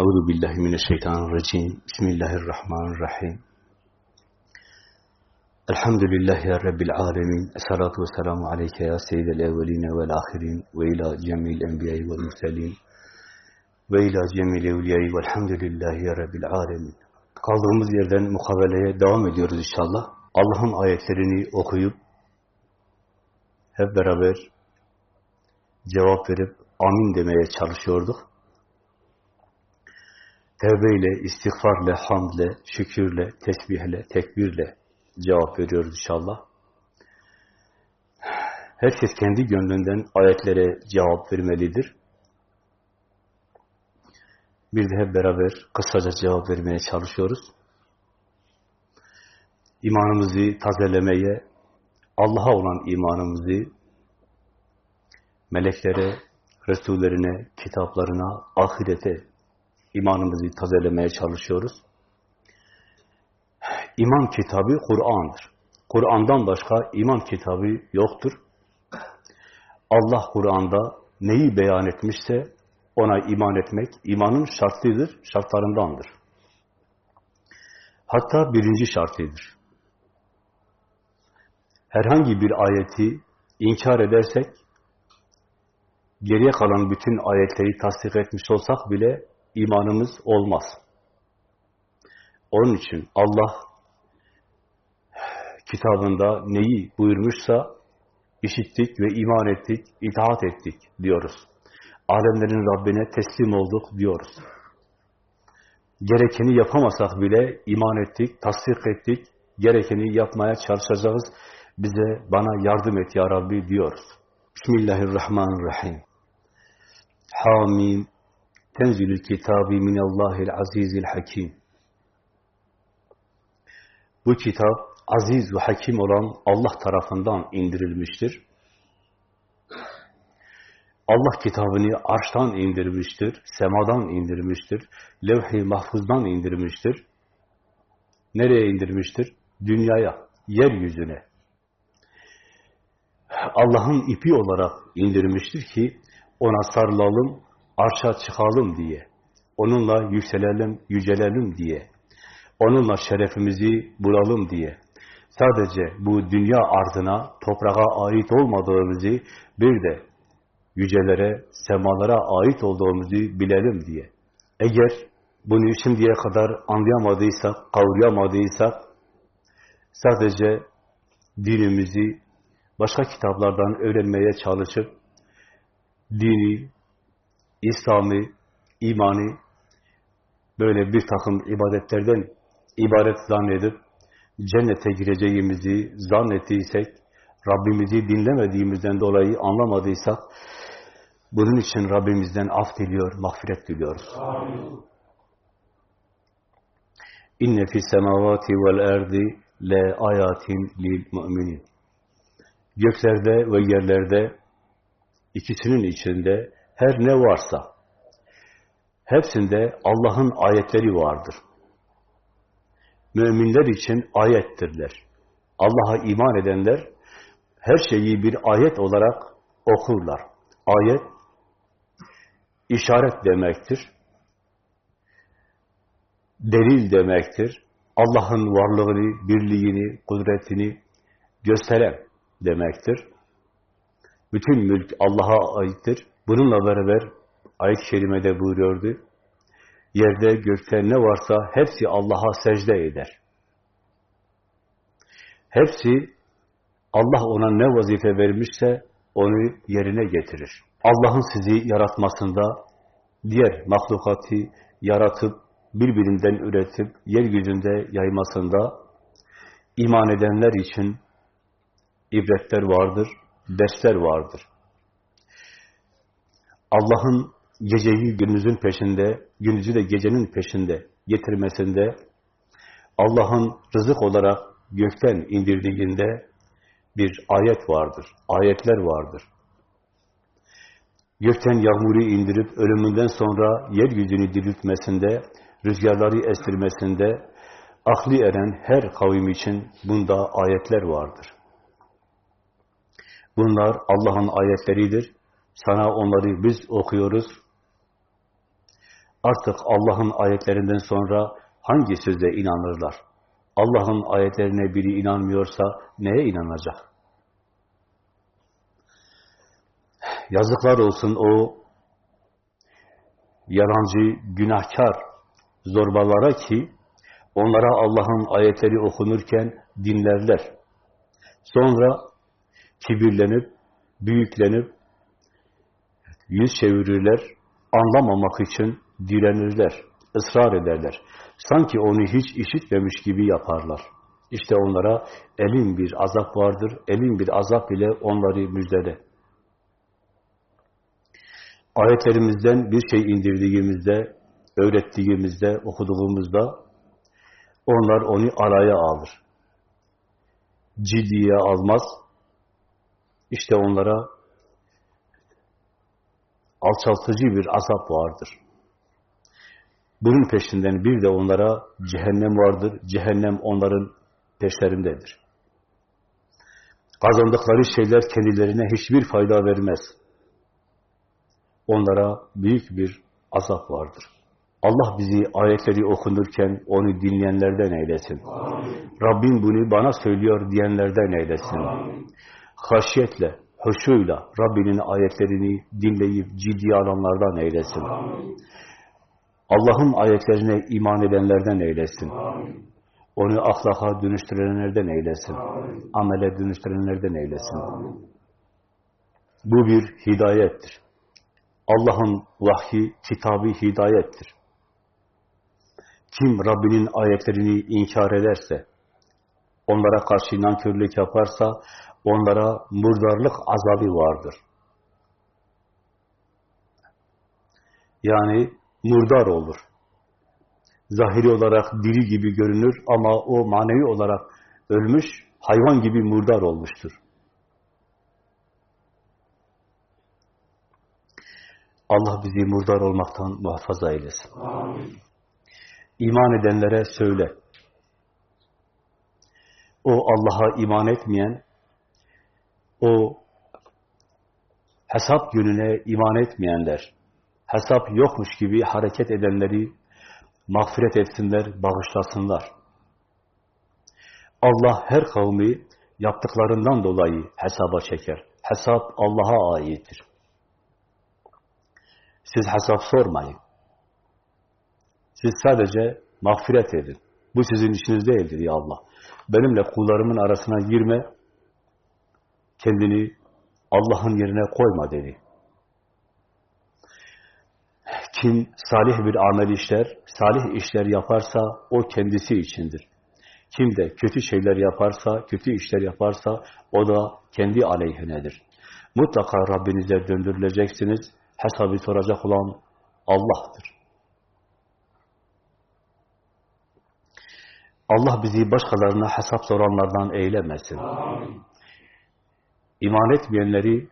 Euzu billahi mineşşeytanirracim. Bismillahirrahmanirrahim. Elhamdülillahi rabbil alamin. Essalatu vesselamu aleyke ya seyyidel evvelin ve'l ahirin ve ila cemil enbiya'i ve'l murselin ve ila cemil evliya'i ve'lhamdülillahi rabbil alamin. Kaldığımız yerden mukaveleye devam ediyoruz inşallah. Allah'ın ayetlerini okuyup hep beraber cevap verip amin demeye çalışıyorduk. Tevbeyle, istiğfarla, hamdle, şükürle, tesbihle, tekbirle cevap veriyoruz inşallah. Herkes kendi gönlünden ayetlere cevap vermelidir. Bir de hep beraber kısaca cevap vermeye çalışıyoruz. İmanımızı tazelemeye, Allah'a olan imanımızı meleklere, Resullerine, kitaplarına, ahirete imanımızı tazelemeye çalışıyoruz. İman kitabı Kur'an'dır. Kur'an'dan başka iman kitabı yoktur. Allah Kur'an'da neyi beyan etmişse ona iman etmek imanın şartıdır, şartlarındandır. Hatta birinci şartıdır. Herhangi bir ayeti inkar edersek, geriye kalan bütün ayetleri tasdik etmiş olsak bile imanımız olmaz. Onun için Allah kitabında neyi buyurmuşsa işittik ve iman ettik, itaat ettik diyoruz. Alemlerin Rabbine teslim olduk diyoruz. Gerekeni yapamasak bile iman ettik, tasdik ettik, gerekeni yapmaya çalışacağız. Bize, bana yardım et ya Rabbi diyoruz. Bismillahirrahmanirrahim. Hamim Tenzilül kitabi minallahil azizil hakim. Bu kitap aziz ve hakim olan Allah tarafından indirilmiştir. Allah kitabını arştan indirmiştir, semadan indirmiştir, levh-i mahfuzdan indirmiştir. Nereye indirmiştir? Dünyaya, yeryüzüne. Allah'ın ipi olarak indirmiştir ki ona sarılalım, arşa çıkalım diye, onunla yükselelim, yücelelim diye, onunla şerefimizi bulalım diye, sadece bu dünya ardına, toprağa ait olmadığımızı, bir de yücelere, semalara ait olduğumuzu bilelim diye. Eğer bunu şimdiye kadar anlayamadıysak, kavrayamadıysak, sadece dinimizi başka kitaplardan öğrenmeye çalışıp, dini, İslam'ı, imanı böyle bir takım ibadetlerden ibaret zannedip cennete gireceğimizi zannettiysek, Rabbimizi dinlemediğimizden dolayı anlamadıysak, bunun için Rabbimizden af diliyor, mağfiret diliyoruz. İnne fis semavati vel erdi le ayatin lil müminin. Göklerde ve yerlerde ikisinin içinde her ne varsa hepsinde Allah'ın ayetleri vardır. Müminler için ayettirler. Allah'a iman edenler her şeyi bir ayet olarak okurlar. Ayet işaret demektir. Delil demektir. Allah'ın varlığını, birliğini, kudretini gösteren demektir. Bütün mülk Allah'a aittir. Bununla beraber ayet-i kerimede buyuruyordu. Yerde, gökte ne varsa hepsi Allah'a secde eder. Hepsi Allah ona ne vazife vermişse onu yerine getirir. Allah'ın sizi yaratmasında, diğer mahlukatı yaratıp, birbirinden üretip, yeryüzünde yaymasında iman edenler için ibretler vardır, dersler vardır. Allah'ın geceyi gündüzün peşinde, gündüzü de gecenin peşinde getirmesinde, Allah'ın rızık olarak gökten indirdiğinde bir ayet vardır, ayetler vardır. Gökten yağmuru indirip ölümünden sonra yeryüzünü diriltmesinde, rüzgarları estirmesinde, akli eren her kavim için bunda ayetler vardır. Bunlar Allah'ın ayetleridir. Sana onları biz okuyoruz. Artık Allah'ın ayetlerinden sonra hangi sözde inanırlar? Allah'ın ayetlerine biri inanmıyorsa neye inanacak? Yazıklar olsun o yalancı, günahkar zorbalara ki onlara Allah'ın ayetleri okunurken dinlerler. Sonra kibirlenip, büyüklenip, yüz çevirirler, anlamamak için direnirler, ısrar ederler. Sanki onu hiç işitmemiş gibi yaparlar. İşte onlara elin bir azap vardır, elin bir azap ile onları müjdele. Ayetlerimizden bir şey indirdiğimizde, öğrettiğimizde, okuduğumuzda onlar onu araya alır. Ciddiye almaz. İşte onlara alçaltıcı bir azap vardır. Bunun peşinden bir de onlara cehennem vardır. Cehennem onların peşlerindedir. Kazandıkları şeyler kendilerine hiçbir fayda vermez. Onlara büyük bir azap vardır. Allah bizi ayetleri okunurken onu dinleyenlerden eylesin. Amin. Rabbim bunu bana söylüyor diyenlerden eylesin. Amin. Haşyetle, hoşuyla Rabbinin ayetlerini dinleyip ciddi alanlardan eylesin. Allah'ın ayetlerine iman edenlerden eylesin. Amin. Onu ahlaka dönüştürenlerden eylesin. Amin. Amele dönüştürenlerden eylesin. Amin. Bu bir hidayettir. Allah'ın vahyi, kitabı hidayettir. Kim Rabbinin ayetlerini inkar ederse, onlara karşı nankörlük yaparsa, onlara murdarlık azabı vardır. Yani murdar olur. Zahiri olarak diri gibi görünür ama o manevi olarak ölmüş, hayvan gibi murdar olmuştur. Allah bizi murdar olmaktan muhafaza eylesin. Amin. İman edenlere söyle. O Allah'a iman etmeyen, o hesap gününe iman etmeyenler, hesap yokmuş gibi hareket edenleri mağfiret etsinler, bağışlasınlar. Allah her kavmi yaptıklarından dolayı hesaba çeker. Hesap Allah'a aittir. Siz hesap sormayın. Siz sadece mağfiret edin. Bu sizin işiniz değildir ya Allah. Benimle kullarımın arasına girme, kendini Allah'ın yerine koyma dedi. Kim salih bir amel işler, salih işler yaparsa o kendisi içindir. Kim de kötü şeyler yaparsa, kötü işler yaparsa o da kendi aleyhinedir. Mutlaka Rabbinize döndürüleceksiniz. Hesabı soracak olan Allah'tır. Allah bizi başkalarına hesap soranlardan eylemesin. Amin. İman etmeyenleri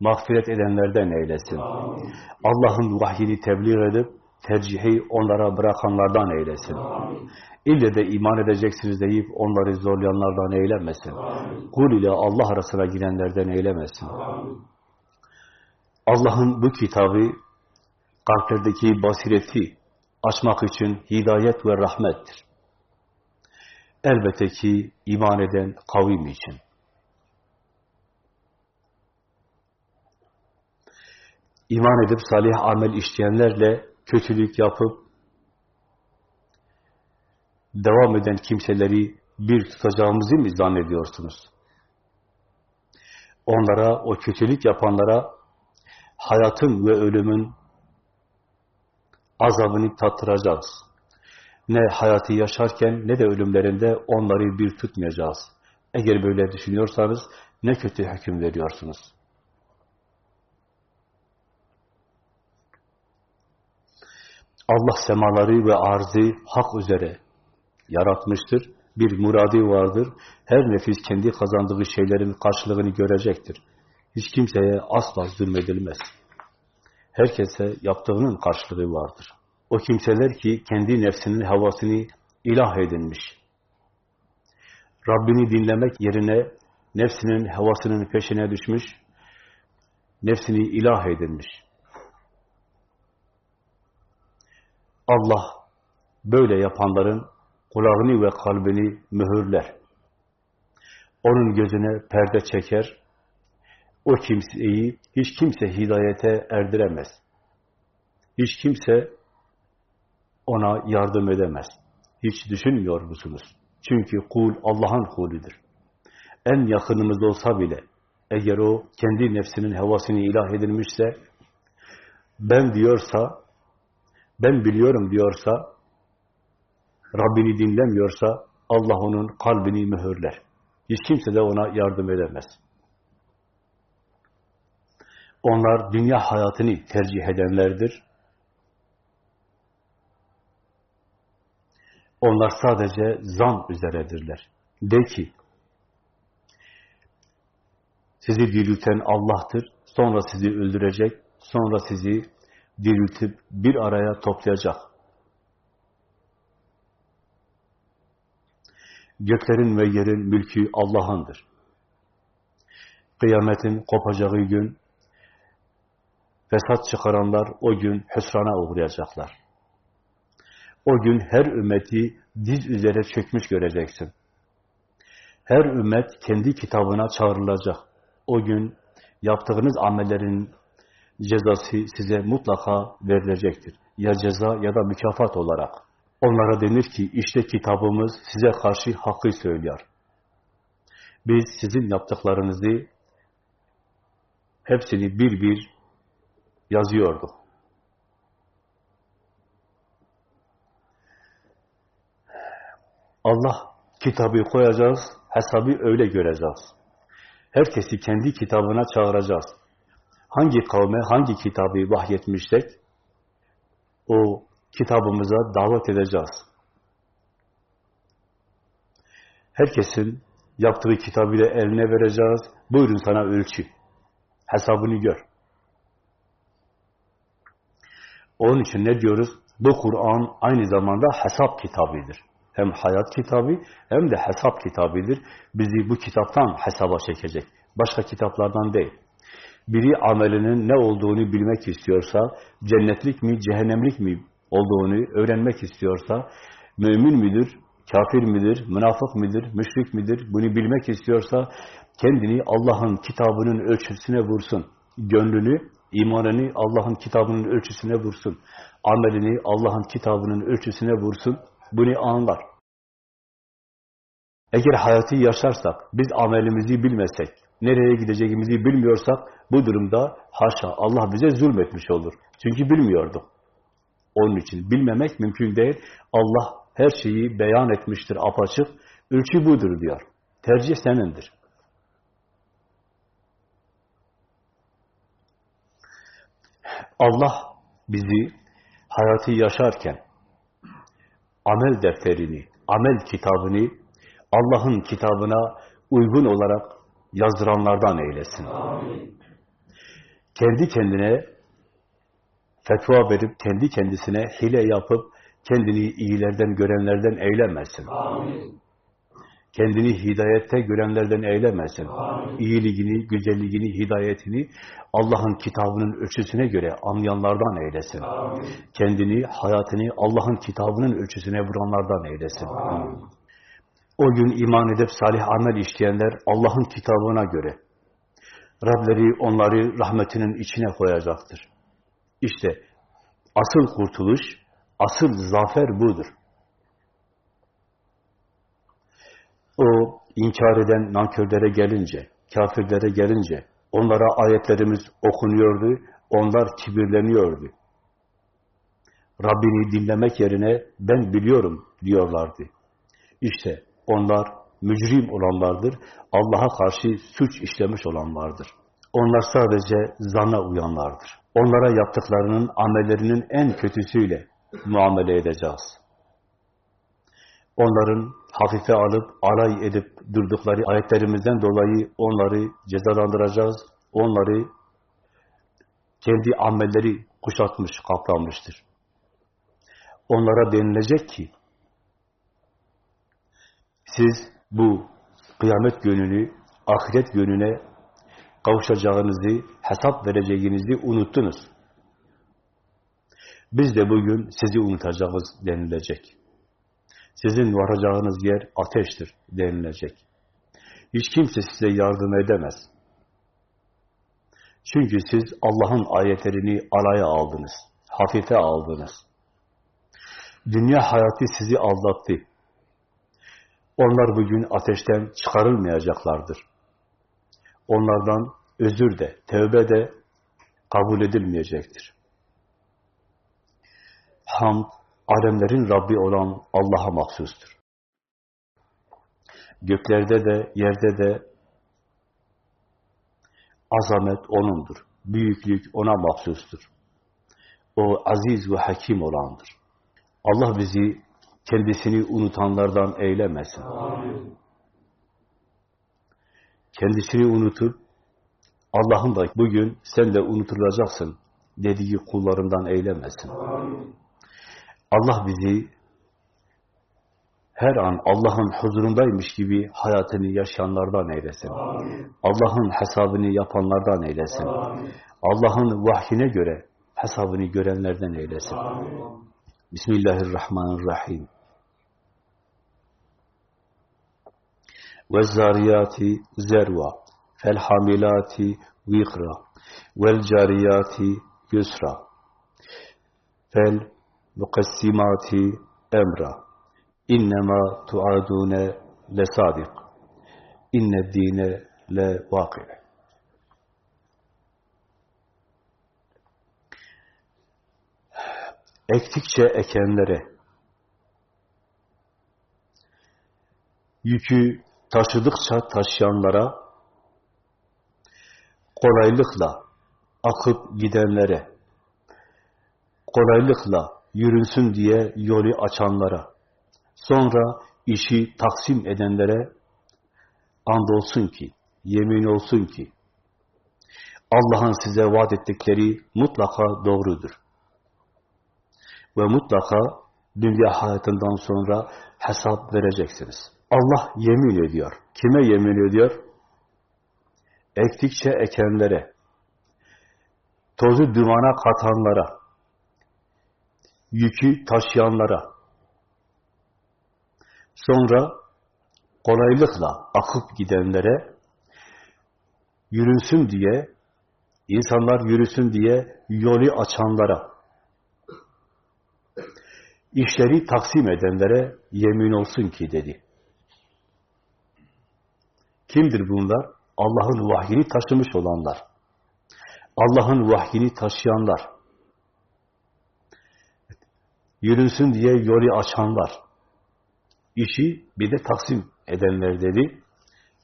mağfiret edenlerden eylesin. Allah'ın vahyini tebliğ edip tercihi onlara bırakanlardan eylesin. Amin. İlle de iman edeceksiniz deyip onları zorlayanlardan eylemesin. Kul ile Allah arasına girenlerden eylemesin. Allah'ın bu kitabı kalplerdeki basireti açmak için hidayet ve rahmettir. Elbette ki iman eden kavim için. İman edip salih amel işleyenlerle kötülük yapıp devam eden kimseleri bir tutacağımızı mı zannediyorsunuz? Onlara, o kötülük yapanlara hayatın ve ölümün azabını tattıracağız. Ne hayatı yaşarken ne de ölümlerinde onları bir tutmayacağız. Eğer böyle düşünüyorsanız ne kötü hüküm veriyorsunuz. Allah semaları ve arzı hak üzere yaratmıştır. Bir muradi vardır. Her nefis kendi kazandığı şeylerin karşılığını görecektir. Hiç kimseye asla zulmedilmez. Herkese yaptığının karşılığı vardır. O kimseler ki kendi nefsinin havasını ilah edinmiş. Rabbini dinlemek yerine nefsinin havasının peşine düşmüş, nefsini ilah edinmiş. Allah böyle yapanların kulağını ve kalbini mühürler. Onun gözüne perde çeker. O kimseyi hiç kimse hidayete erdiremez. Hiç kimse ona yardım edemez. Hiç düşünmüyor musunuz? Çünkü kul Allah'ın kulüdür. En yakınımız olsa bile eğer o kendi nefsinin hevasını ilah edilmişse ben diyorsa ben biliyorum diyorsa Rabbini dinlemiyorsa Allah onun kalbini mühürler. Hiç kimse de ona yardım edemez. Onlar dünya hayatını tercih edenlerdir. Onlar sadece zan üzeredirler. De ki, sizi dirilten Allah'tır, sonra sizi öldürecek, sonra sizi diriltip bir araya toplayacak. Göklerin ve yerin mülkü Allah'ındır. Kıyametin kopacağı gün, fesat çıkaranlar o gün hüsrana uğrayacaklar. O gün her ümmeti diz üzere çökmüş göreceksin. Her ümmet kendi kitabına çağrılacak. O gün yaptığınız amellerin cezası size mutlaka verilecektir. Ya ceza ya da mükafat olarak. Onlara denir ki işte kitabımız size karşı hakkı söylüyor. Biz sizin yaptıklarınızı hepsini bir bir yazıyorduk. Allah kitabı koyacağız, hesabı öyle göreceğiz. Herkesi kendi kitabına çağıracağız. Hangi kavme, hangi kitabı vahyetmişsek, o kitabımıza davet edeceğiz. Herkesin yaptığı kitabı da eline vereceğiz. Buyurun sana ölçü. Hesabını gör. Onun için ne diyoruz? Bu Kur'an aynı zamanda hesap kitabıdır. Hem hayat kitabı hem de hesap kitabıdır. Bizi bu kitaptan hesaba çekecek. Başka kitaplardan değil. Biri amelinin ne olduğunu bilmek istiyorsa, cennetlik mi, cehennemlik mi olduğunu öğrenmek istiyorsa, mümin midir, kafir midir, münafık midir, müşrik midir, bunu bilmek istiyorsa, kendini Allah'ın kitabının ölçüsüne vursun. Gönlünü, imanını Allah'ın kitabının ölçüsüne vursun. Amelini Allah'ın kitabının ölçüsüne vursun. Bunu anlar. Eğer hayatı yaşarsak, biz amelimizi bilmesek, nereye gideceğimizi bilmiyorsak, bu durumda haşa Allah bize zulmetmiş olur. Çünkü bilmiyorduk. Onun için bilmemek mümkün değil. Allah her şeyi beyan etmiştir apaçık. Ölçü budur diyor. Tercih senindir. Allah bizi hayatı yaşarken amel defterini, amel kitabını Allah'ın kitabına uygun olarak yazdıranlardan eylesin. Amin. Kendi kendine fetva verip, kendi kendisine hile yapıp, kendini iyilerden görenlerden eylemesin. Amin. Kendini hidayette görenlerden eylemesin. Amin. İyiliğini, güzelliğini, hidayetini Allah'ın kitabının ölçüsüne göre anlayanlardan eylesin. Amin. Kendini, hayatını Allah'ın kitabının ölçüsüne vuranlardan eylesin. Amin. O gün iman edip salih amel işleyenler Allah'ın kitabına göre Rableri onları rahmetinin içine koyacaktır. İşte asıl kurtuluş, asıl zafer budur. O inkar eden nankörlere gelince, kafirlere gelince, onlara ayetlerimiz okunuyordu, onlar kibirleniyordu. Rabbini dinlemek yerine ben biliyorum diyorlardı. İşte onlar mücrim olanlardır. Allah'a karşı suç işlemiş olanlardır. Onlar sadece zana uyanlardır. Onlara yaptıklarının amellerinin en kötüsüyle muamele edeceğiz. Onların hafife alıp alay edip durdukları ayetlerimizden dolayı onları cezalandıracağız. Onları kendi amelleri kuşatmış, kaplamıştır. Onlara denilecek ki siz bu kıyamet gününü, ahiret gününe kavuşacağınızı, hesap vereceğinizi unuttunuz. Biz de bugün sizi unutacağız denilecek. Sizin varacağınız yer ateştir denilecek. Hiç kimse size yardım edemez. Çünkü siz Allah'ın ayetlerini alaya aldınız, hafife aldınız. Dünya hayatı sizi aldattı. Onlar bugün ateşten çıkarılmayacaklardır. Onlardan özür de, tevbe de kabul edilmeyecektir. Hamd, alemlerin Rabbi olan Allah'a mahsustur. Göklerde de, yerde de azamet O'nundur. Büyüklük O'na mahsustur. O aziz ve hakim olandır. Allah bizi kendisini unutanlardan eylemesin. Kendisini unutup Allah'ın da bugün sen de unutulacaksın dediği kullarından eylemesin. Allah bizi her an Allah'ın huzurundaymış gibi hayatını yaşayanlardan eylesin. Allah'ın hesabını yapanlardan eylesin. Allah'ın vahyine göre hesabını görenlerden eylesin. Amin. Bismillahirrahmanirrahim. وَالزَّارِيَاتِ زَرْوَا فَالْحَامِلَاتِ وِقْرًا وَالْجَارِيَاتِ يُسْرًا فَالْمُقَسِّمَاتِ اَمْرًا اِنَّمَا تُعَادُونَ لَصَادِقٍ اِنَّ الدِّينَ لَوَاقِعٍ Ektikçe ekenlere, yükü taşıdıkça taşıyanlara, kolaylıkla akıp gidenlere, kolaylıkla yürünsün diye yolu açanlara, sonra işi taksim edenlere andolsun ki, yemin olsun ki, Allah'ın size vaat ettikleri mutlaka doğrudur. Ve mutlaka dünya hayatından sonra hesap vereceksiniz. Allah yemin ediyor. Kime yemin ediyor? Ektikçe ekenlere, tozu dumana katanlara, yükü taşıyanlara, sonra kolaylıkla akıp gidenlere, yürünsün diye, insanlar yürüsün diye yolu açanlara, işleri taksim edenlere yemin olsun ki dedi. Kimdir bunlar? Allah'ın vahyini taşımış olanlar. Allah'ın vahyini taşıyanlar. Yürünsün diye yolu açanlar. İşi bir de taksim edenler dedi.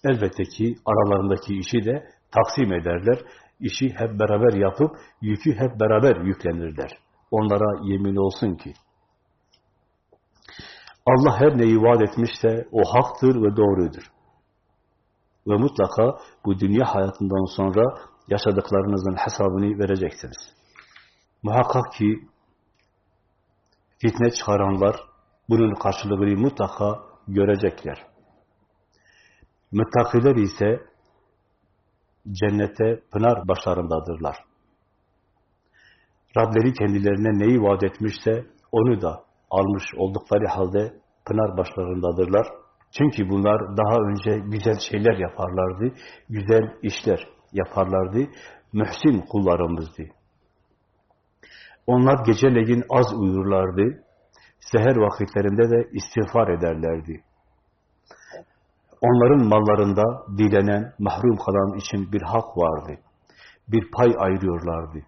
Elbette ki aralarındaki işi de taksim ederler. İşi hep beraber yapıp yükü hep beraber yüklenirler. Onlara yemin olsun ki Allah her neyi vaat etmişse o haktır ve doğrudur. Ve mutlaka bu dünya hayatından sonra yaşadıklarınızın hesabını vereceksiniz. Muhakkak ki fitne çıkaranlar bunun karşılığını mutlaka görecekler. Müttakiler ise cennete pınar başlarındadırlar. Rableri kendilerine neyi vaat etmişse onu da almış oldukları halde pınar başlarındadırlar. Çünkü bunlar daha önce güzel şeyler yaparlardı, güzel işler yaparlardı, mühsin kullarımızdı. Onlar geceleyin az uyurlardı, seher vakitlerinde de istiğfar ederlerdi. Onların mallarında dilenen, mahrum kalan için bir hak vardı. Bir pay ayırıyorlardı.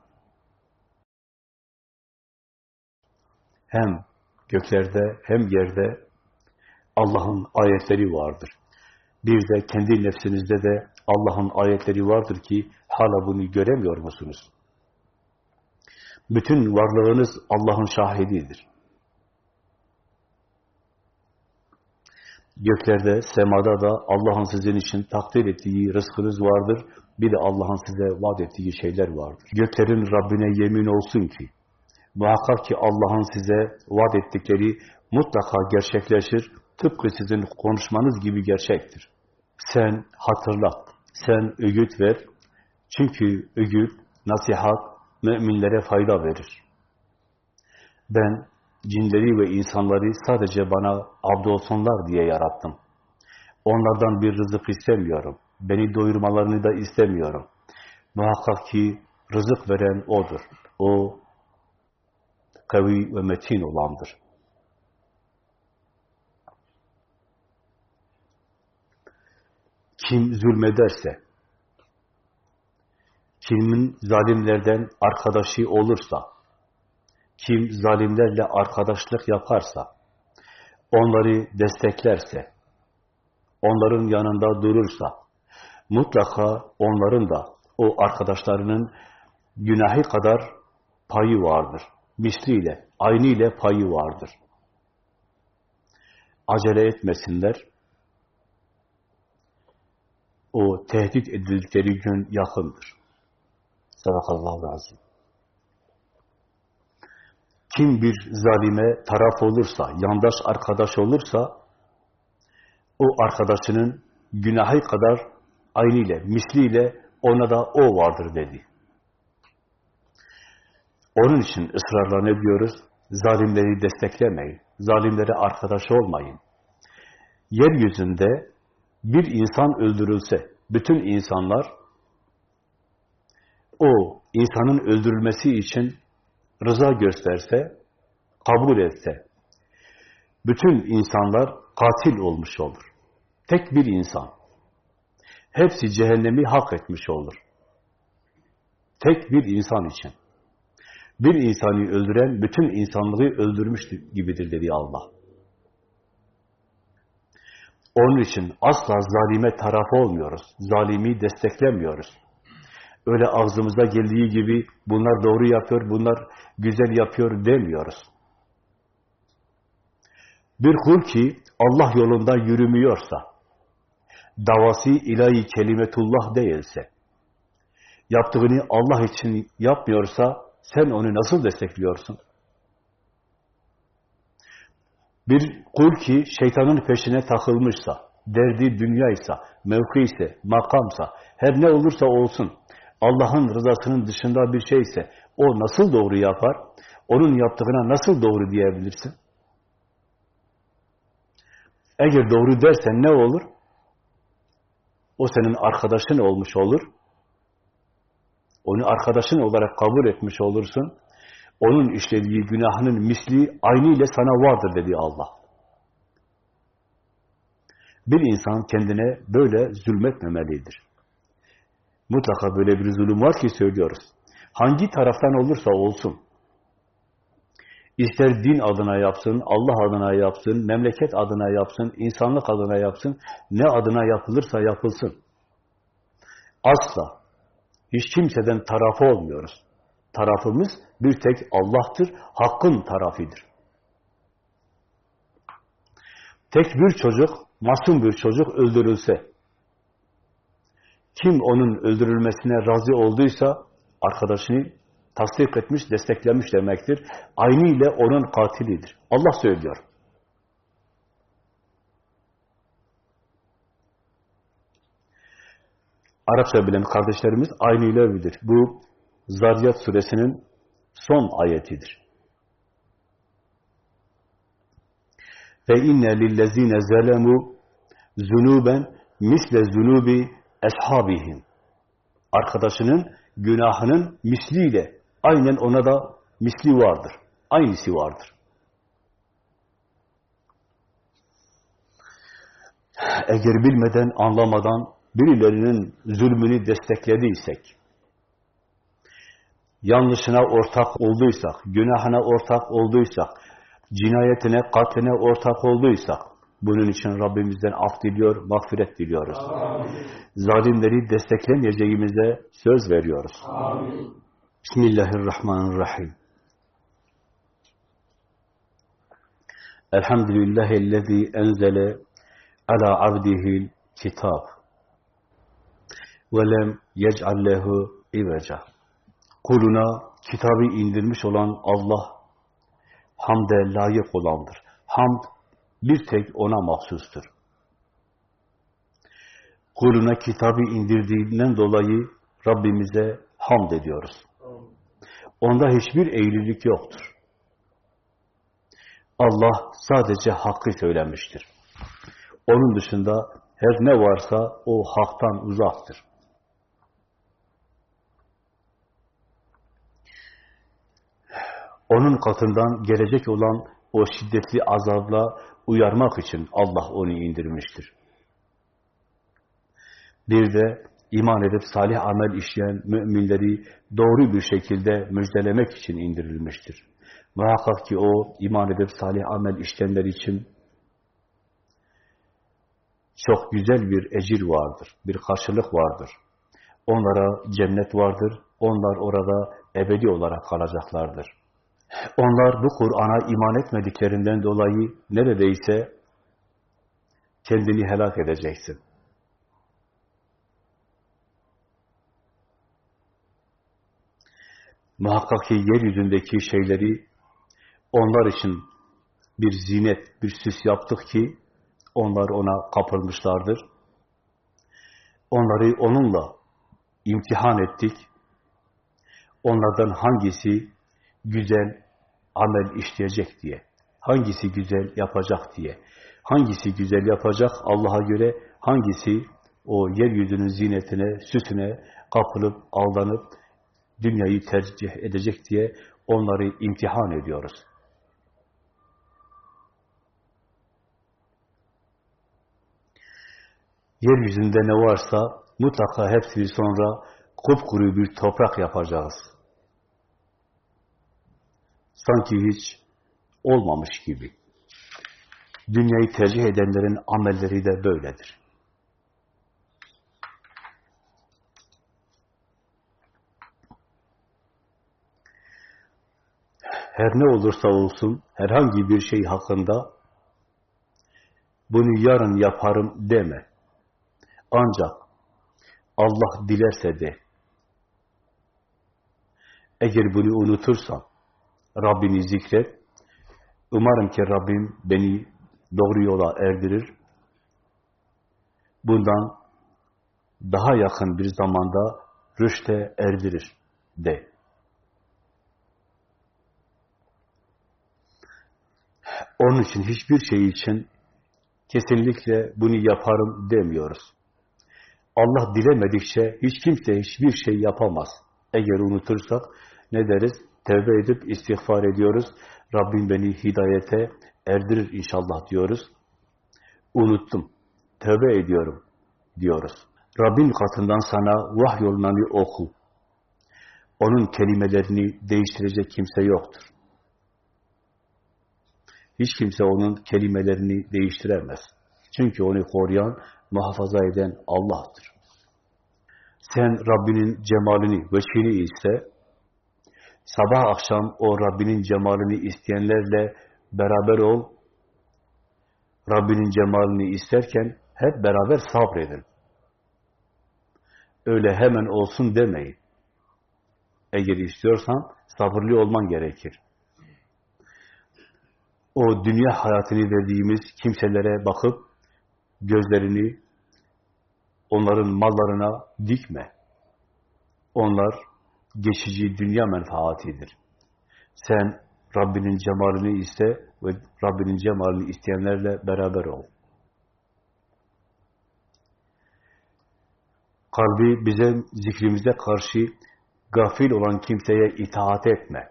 Hem göklerde hem yerde Allah'ın ayetleri vardır. Bir de kendi nefsinizde de Allah'ın ayetleri vardır ki hala bunu göremiyor musunuz? Bütün varlığınız Allah'ın şahididir. Göklerde, semada da Allah'ın sizin için takdir ettiği rızkınız vardır. Bir de Allah'ın size vaat ettiği şeyler vardır. Göklerin Rabbine yemin olsun ki, muhakkak ki Allah'ın size vaat ettikleri mutlaka gerçekleşir. Tıpkı sizin konuşmanız gibi gerçektir. Sen hatırlat, sen öğüt ver. Çünkü öğüt, nasihat müminlere fayda verir. Ben cinleri ve insanları sadece bana abd olsunlar diye yarattım. Onlardan bir rızık istemiyorum. Beni doyurmalarını da istemiyorum. Muhakkak ki rızık veren O'dur. O kavi ve metin olandır. Kim zulmederse, kimin zalimlerden arkadaşı olursa, kim zalimlerle arkadaşlık yaparsa, onları desteklerse, onların yanında durursa, mutlaka onların da o arkadaşlarının günahı kadar payı vardır. Misliyle, aynı ile payı vardır. Acele etmesinler. O tehdit edildikleri gün yakındır. Sadakallahu azim. Kim bir zalime taraf olursa, yandaş arkadaş olursa, o arkadaşının günahı kadar aynı ile, misliyle ona da o vardır dedi. Onun için ısrarla ne diyoruz? Zalimleri desteklemeyin. Zalimlere arkadaş olmayın. Yeryüzünde bir insan öldürülse, bütün insanlar o insanın öldürülmesi için rıza gösterse, kabul etse, bütün insanlar katil olmuş olur. Tek bir insan. Hepsi cehennemi hak etmiş olur. Tek bir insan için. Bir insanı öldüren bütün insanlığı öldürmüş gibidir dedi Allah. Onun için asla zalime taraf olmuyoruz. Zalimi desteklemiyoruz. Öyle ağzımıza geldiği gibi bunlar doğru yapıyor, bunlar güzel yapıyor demiyoruz. Bir kul ki Allah yolunda yürümüyorsa, davası ilahi kelimetullah değilse, yaptığını Allah için yapmıyorsa, sen onu nasıl destekliyorsun? Bir kul ki şeytanın peşine takılmışsa, derdi dünyaysa, mevkiyse, makamsa, her ne olursa olsun, Allah'ın rızasının dışında bir şeyse, o nasıl doğru yapar? Onun yaptığına nasıl doğru diyebilirsin? Eğer doğru dersen ne olur? O senin arkadaşın olmuş olur. Onu arkadaşın olarak kabul etmiş olursun. Onun işlediği günahının misli aynı ile sana vardır dedi Allah. Bir insan kendine böyle zulmetmemelidir. Mutlaka böyle bir zulüm var ki söylüyoruz. Hangi taraftan olursa olsun, ister din adına yapsın, Allah adına yapsın, memleket adına yapsın, insanlık adına yapsın, ne adına yapılırsa yapılsın. Asla hiç kimseden tarafı olmuyoruz. Tarafımız bir tek Allah'tır, hakkın tarafıdır. Tek bir çocuk, masum bir çocuk öldürülse, kim onun öldürülmesine razı olduysa, arkadaşını tasdik etmiş, desteklemiş demektir. Aynı ile onun katilidir. Allah söylüyor. Arapça bilen kardeşlerimiz aynı ile bilir. Bu Zariyat suresinin son ayetidir. Ve inne lillezine zelemu zunuben misle zunubi eshabihim. Arkadaşının günahının misliyle aynen ona da misli vardır. Aynısı vardır. Eğer bilmeden, anlamadan birilerinin zulmünü desteklediysek, yanlışına ortak olduysak, günahına ortak olduysak, cinayetine, katline ortak olduysak, bunun için Rabbimizden af diliyor, mağfiret diliyoruz. Amin. Zalimleri desteklemeyeceğimize söz veriyoruz. Amin. Bismillahirrahmanirrahim. Elhamdülillahillezî enzele ala abdihil kitab yec'al lehu iveca. Kuluna kitabı indirmiş olan Allah hamde layık olandır. Hamd bir tek ona mahsustur. Kuluna kitabı indirdiğinden dolayı Rabbimize hamd ediyoruz. Onda hiçbir eğrilik yoktur. Allah sadece hakkı söylemiştir. Onun dışında her ne varsa o haktan uzaktır. Onun katından gelecek olan o şiddetli azabla uyarmak için Allah onu indirmiştir. Bir de iman edip salih amel işleyen müminleri doğru bir şekilde müjdelemek için indirilmiştir. Muhakkak ki o iman edip salih amel işleyenler için çok güzel bir ecir vardır, bir karşılık vardır. Onlara cennet vardır, onlar orada ebedi olarak kalacaklardır. Onlar bu Kur'an'a iman etmediklerinden dolayı neredeyse kendini helak edeceksin. Muhakkak ki yeryüzündeki şeyleri onlar için bir zinet, bir süs yaptık ki onlar ona kapılmışlardır. Onları onunla imtihan ettik. Onlardan hangisi güzel amel işleyecek diye. Hangisi güzel yapacak diye. Hangisi güzel yapacak Allah'a göre, hangisi o yeryüzünün zinetine, süsüne kapılıp, aldanıp dünyayı tercih edecek diye onları imtihan ediyoruz. Yeryüzünde ne varsa mutlaka hepsini sonra kupkuru bir toprak yapacağız. Sanki hiç olmamış gibi. Dünyayı tercih edenlerin amelleri de böyledir. Her ne olursa olsun, herhangi bir şey hakkında bunu yarın yaparım deme. Ancak Allah dilerse de eğer bunu unutursan Rabbini zikret. Umarım ki Rabbim beni doğru yola erdirir. Bundan daha yakın bir zamanda rüşte erdirir de. Onun için hiçbir şey için kesinlikle bunu yaparım demiyoruz. Allah dilemedikçe hiç kimse hiçbir şey yapamaz. Eğer unutursak ne deriz? Tevbe edip istiğfar ediyoruz. Rabbim beni hidayete erdirir inşallah diyoruz. Unuttum. Tevbe ediyorum diyoruz. Rabbin katından sana vahyolunanı oku. Onun kelimelerini değiştirecek kimse yoktur. Hiç kimse onun kelimelerini değiştiremez. Çünkü onu koruyan, muhafaza eden Allah'tır. Sen Rabbinin cemalini, veçhini iste, sabah akşam o Rabbinin cemalini isteyenlerle beraber ol. Rabbinin cemalini isterken hep beraber sabredin. Öyle hemen olsun demeyin. Eğer istiyorsan sabırlı olman gerekir. O dünya hayatını verdiğimiz kimselere bakıp gözlerini onların mallarına dikme. Onlar geçici dünya menfaatidir. Sen Rabbinin cemalini iste ve Rabbinin cemalini isteyenlerle beraber ol. Kalbi bize zikrimize karşı gafil olan kimseye itaat etme.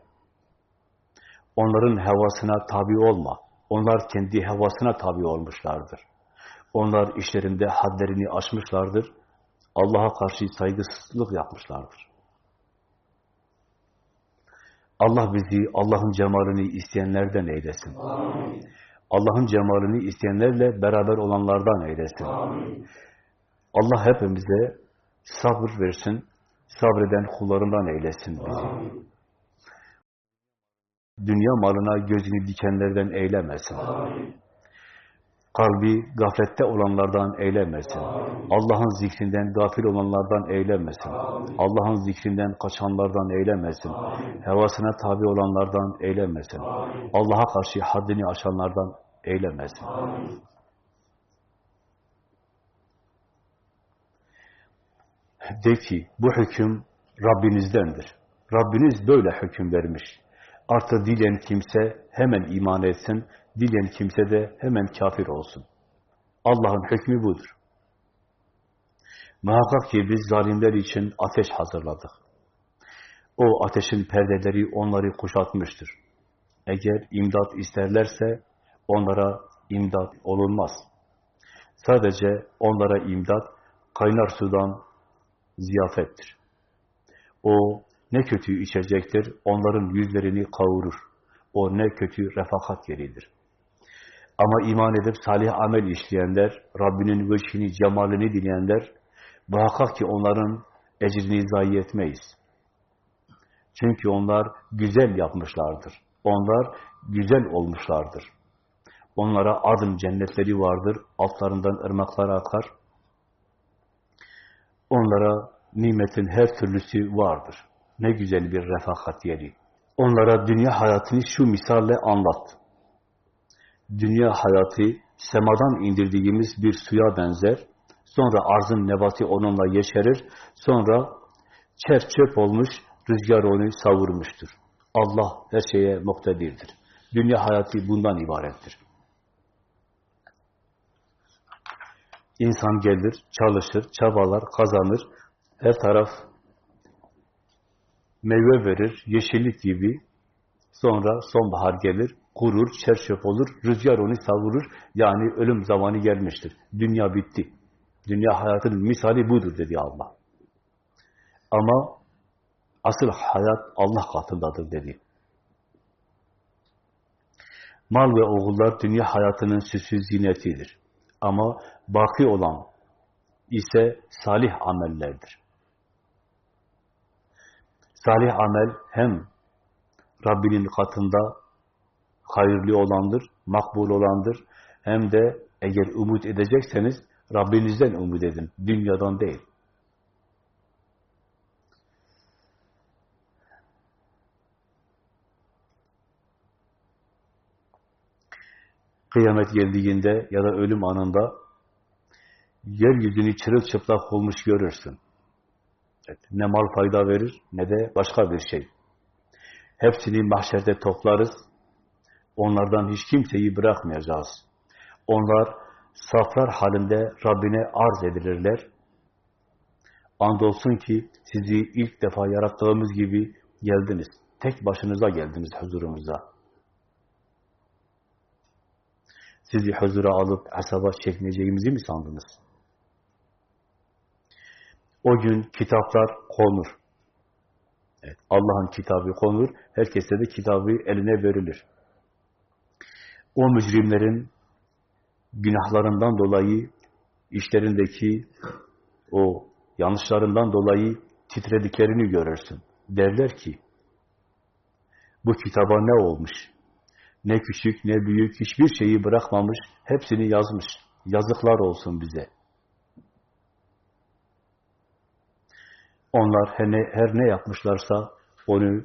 Onların hevasına tabi olma. Onlar kendi hevasına tabi olmuşlardır. Onlar işlerinde hadlerini aşmışlardır. Allah'a karşı saygısızlık yapmışlardır. Allah bizi Allah'ın cemalini isteyenlerden eylesin. Allah'ın cemalini isteyenlerle beraber olanlardan eylesin. Amin. Allah hepimize sabır versin, sabreden kullarından eylesin bizi. Amin. Dünya malına gözünü dikenlerden eylemesin. Amin. Kalbi gaflette olanlardan eylemesin. Allah'ın zikrinden gafil olanlardan eylemesin. Allah'ın zikrinden kaçanlardan eylemesin. Hevasına tabi olanlardan eylemesin. Allah'a karşı haddini aşanlardan eylemesin. De ki bu hüküm Rabbinizdendir. Rabbiniz böyle hüküm vermiş. Artı dilen kimse hemen iman etsin, dilen kimse de hemen kafir olsun. Allah'ın hükmü budur. Muhakkak ki biz zalimler için ateş hazırladık. O ateşin perdeleri onları kuşatmıştır. Eğer imdat isterlerse onlara imdat olunmaz. Sadece onlara imdat kaynar sudan ziyafettir. O ne kötü içecektir, onların yüzlerini kavurur. O ne kötü refakat yeridir. Ama iman edip salih amel işleyenler, Rabbinin vecihini, cemalini dileyenler, muhakkak ki onların ecrini zayi etmeyiz. Çünkü onlar güzel yapmışlardır. Onlar güzel olmuşlardır. Onlara adım cennetleri vardır, altlarından ırmaklar akar. Onlara nimetin her türlüsü vardır. Ne güzel bir refakat yeri. Onlara dünya hayatını şu misalle anlat. Dünya hayatı semadan indirdiğimiz bir suya benzer. Sonra arzın nebati onunla yeşerir. Sonra çer çöp olmuş, rüzgar onu savurmuştur. Allah her şeye muktedirdir. Dünya hayatı bundan ibarettir. İnsan gelir, çalışır, çabalar, kazanır. Her taraf meyve verir, yeşillik gibi. Sonra sonbahar gelir, kurur, çerçöp olur, rüzgar onu savurur. Yani ölüm zamanı gelmiştir. Dünya bitti. Dünya hayatının misali budur dedi Allah. Ama asıl hayat Allah katındadır dedi. Mal ve oğullar dünya hayatının süsü zinetidir. Ama baki olan ise salih amellerdir. Salih amel hem Rabbinin katında hayırlı olandır, makbul olandır. Hem de eğer umut edecekseniz Rabbinizden umut edin, dünyadan değil. Kıyamet geldiğinde ya da ölüm anında yeryüzünü çırılçıplak olmuş görürsün. Evet, ne mal fayda verir ne de başka bir şey. Hepsini mahşerde toplarız. Onlardan hiç kimseyi bırakmayacağız. Onlar saflar halinde Rabbine arz edilirler. Andolsun ki sizi ilk defa yarattığımız gibi geldiniz. Tek başınıza geldiniz huzurumuza. Sizi huzura alıp hesaba çekmeyeceğimizi mi sandınız? O gün kitaplar konur. Evet, Allah'ın kitabı konur. Herkese de kitabı eline verilir. O mücrimlerin günahlarından dolayı işlerindeki o yanlışlarından dolayı titrediklerini görürsün. Derler ki bu kitaba ne olmuş? Ne küçük ne büyük hiçbir şeyi bırakmamış, hepsini yazmış. Yazıklar olsun bize. Onlar her ne, her ne yapmışlarsa onu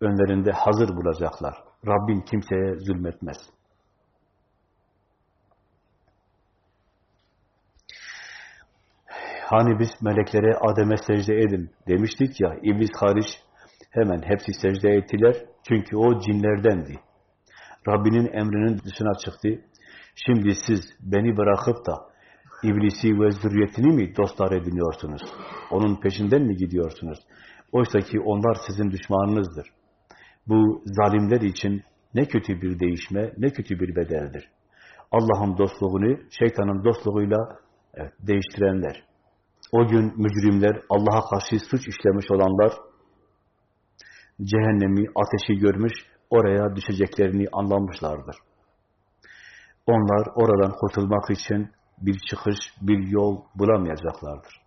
önlerinde hazır bulacaklar. Rabbin kimseye zulmetmez. Hani biz meleklere Adem'e secde edin demiştik ya, iblis hariç hemen hepsi secde ettiler. Çünkü o cinlerdendi. Rabbinin emrinin dışına çıktı. Şimdi siz beni bırakıp da iblisi ve zürriyetini mi dostlar ediniyorsunuz? Onun peşinden mi gidiyorsunuz? Oysa ki onlar sizin düşmanınızdır. Bu zalimler için ne kötü bir değişme, ne kötü bir bedeldir. Allah'ın dostluğunu şeytanın dostluğuyla evet, değiştirenler. O gün mücrimler, Allah'a karşı suç işlemiş olanlar, cehennemi, ateşi görmüş, oraya düşeceklerini anlamışlardır. Onlar oradan kurtulmak için bir çıkış, bir yol bulamayacaklardır.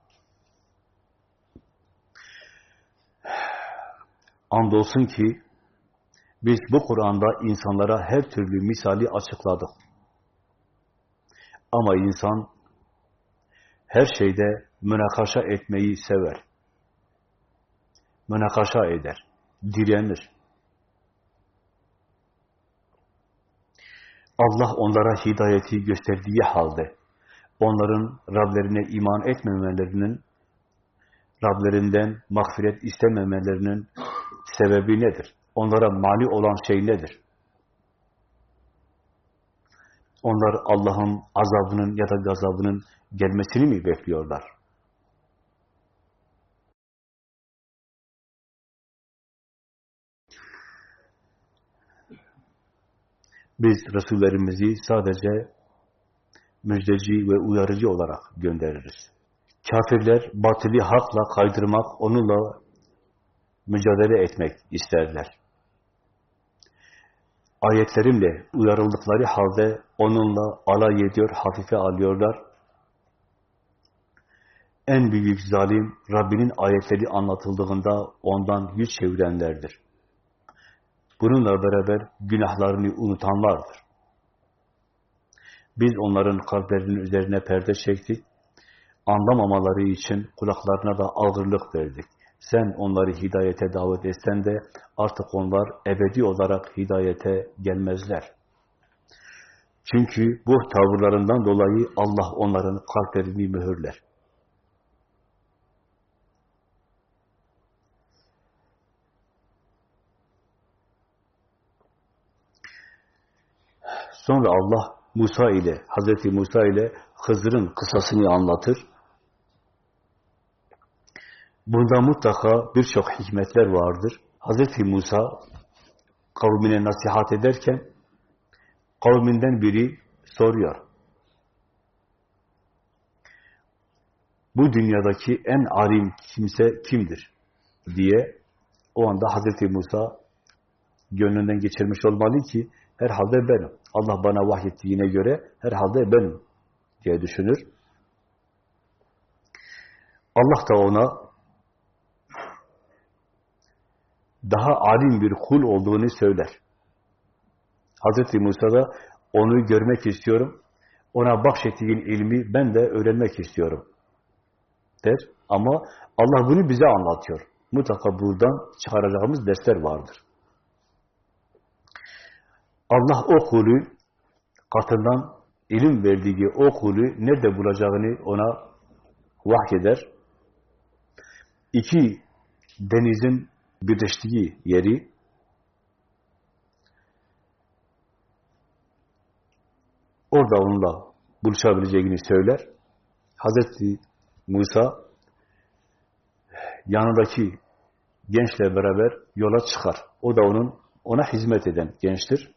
Andolsun ki biz bu Kur'an'da insanlara her türlü misali açıkladık. Ama insan her şeyde münakaşa etmeyi sever. Münakaşa eder, direnir. Allah onlara hidayeti gösterdiği halde onların Rablerine iman etmemelerinin, Rablerinden mağfiret istememelerinin sebebi nedir? Onlara mani olan şey nedir? Onlar Allah'ın azabının ya da gazabının gelmesini mi bekliyorlar? Biz Resullerimizi sadece müjdeci ve uyarıcı olarak göndeririz. Kafirler batılı hakla kaydırmak, onunla mücadele etmek isterler. Ayetlerimle uyarıldıkları halde onunla alay ediyor, hafife alıyorlar. En büyük zalim Rabbinin ayetleri anlatıldığında ondan yüz çevirenlerdir. Bununla beraber günahlarını unutanlardır. Biz onların kalplerinin üzerine perde çektik. Anlamamaları için kulaklarına da ağırlık verdik. Sen onları hidayete davet etsen de artık onlar ebedi olarak hidayete gelmezler. Çünkü bu tavırlarından dolayı Allah onların kalplerini mühürler. Sonra Allah Musa ile, Hazreti Musa ile Hızır'ın kısasını anlatır. Bunda mutlaka birçok hikmetler vardır. Hazreti Musa kavmine nasihat ederken kavminden biri soruyor. Bu dünyadaki en alim kimse kimdir? diye o anda Hazreti Musa gönlünden geçirmiş olmalı ki herhalde benim. Allah bana vahyettiğine göre herhalde benim diye düşünür. Allah da ona daha alim bir kul olduğunu söyler. Hazreti Musa da onu görmek istiyorum. Ona bahşettiğin ilmi ben de öğrenmek istiyorum. Der. Ama Allah bunu bize anlatıyor. Mutlaka buradan çıkaracağımız dersler vardır. Allah o kulü katından ilim verdiği o kulü nerede bulacağını ona vahyeder. İki denizin birleştiği yeri orada onunla buluşabileceğini söyler. Hazreti Musa yanındaki gençle beraber yola çıkar. O da onun ona hizmet eden gençtir.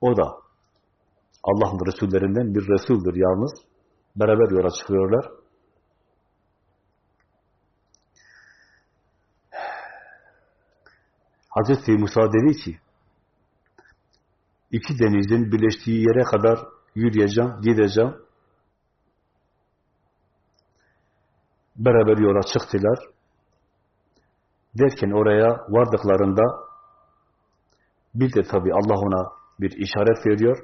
O da Allah'ın Resullerinden bir Resul'dür yalnız. Beraber yola çıkıyorlar. Hazreti Musa dedi ki, iki denizin birleştiği yere kadar yürüyeceğim, gideceğim. Beraber yola çıktılar. Derken oraya vardıklarında bir de tabi Allah ona bir işaret veriyor.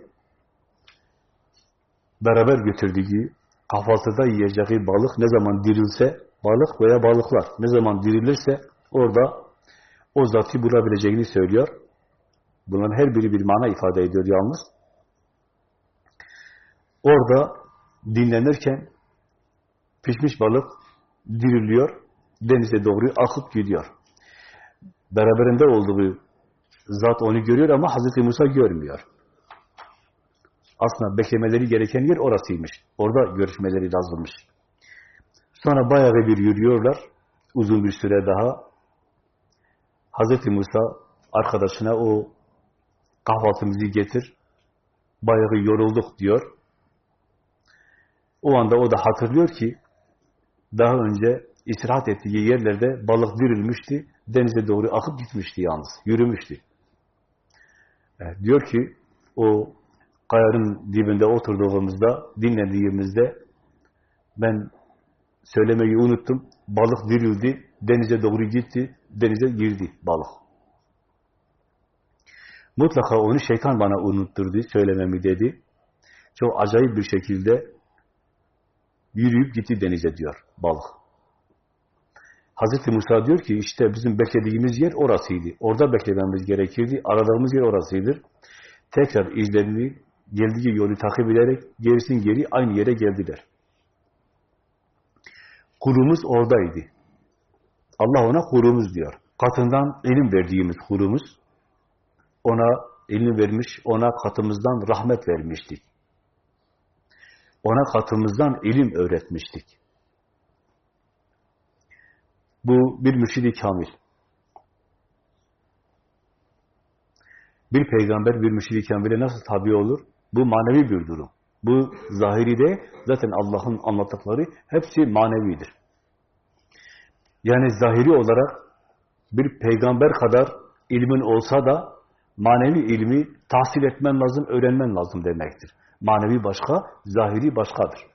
Beraber götürdüğü kahvaltıda yiyeceği balık ne zaman dirilse, balık veya balıklar ne zaman dirilirse orada o zatı bulabileceğini söylüyor. Bunların her biri bir mana ifade ediyor yalnız. Orada dinlenirken pişmiş balık diriliyor, denize doğru akıp gidiyor. Beraberinde olduğu zat onu görüyor ama Hazreti Musa görmüyor. Aslında beklemeleri gereken yer orasıymış. Orada görüşmeleri lazımmış. Sonra bayağı bir yürüyorlar. Uzun bir süre daha. Hazreti Musa arkadaşına o kahvaltımızı getir, bayağı yorulduk diyor. O anda o da hatırlıyor ki daha önce istirahat ettiği yerlerde balık dirilmişti, denize doğru akıp gitmişti yalnız, yürümüştü. Evet, diyor ki o kayanın dibinde oturduğumuzda, dinlediğimizde ben söylemeyi unuttum. Balık dirildi, denize doğru gitti, denize girdi balık. Mutlaka onu şeytan bana unutturdu, söylememi dedi. Çok acayip bir şekilde yürüyüp gitti denize diyor balık. Hazreti Musa diyor ki işte bizim beklediğimiz yer orasıydı. Orada beklememiz gerekirdi. Aradığımız yer orasıdır. Tekrar izlerini geldiği yolu takip ederek gerisin geri aynı yere geldiler. Kurumuz oradaydı. Allah ona kurumuz diyor. katından ilim verdiğimiz kulumuz, ona ilim vermiş, ona katımızdan rahmet vermiştik. Ona katımızdan ilim öğretmiştik. Bu bir mürşidi kamil. Bir peygamber bir mürşidi kamile nasıl tabi olur? Bu manevi bir durum. Bu zahiri de zaten Allah'ın anlattıkları hepsi manevidir. Yani zahiri olarak bir peygamber kadar ilmin olsa da manevi ilmi tahsil etmen lazım, öğrenmen lazım demektir. Manevi başka, zahiri başkadır.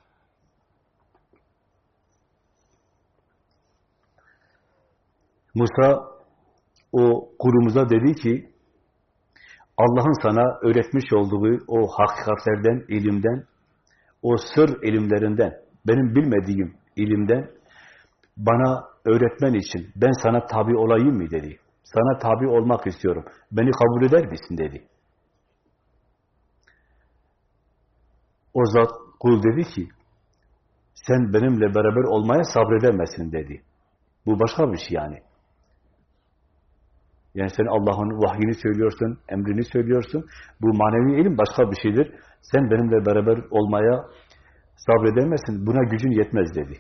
Musa o kurumuza dedi ki Allah'ın sana öğretmiş olduğu o hakikatlerden, ilimden, o sır ilimlerinden, benim bilmediğim ilimden bana öğretmen için ben sana tabi olayım mı dedi. Sana tabi olmak istiyorum. Beni kabul eder misin dedi. O zat kul dedi ki sen benimle beraber olmaya sabredemezsin dedi. Bu başka bir şey yani. Yani sen Allah'ın vahyini söylüyorsun, emrini söylüyorsun. Bu manevi ilim başka bir şeydir. Sen benimle beraber olmaya sabredemezsin. Buna gücün yetmez dedi.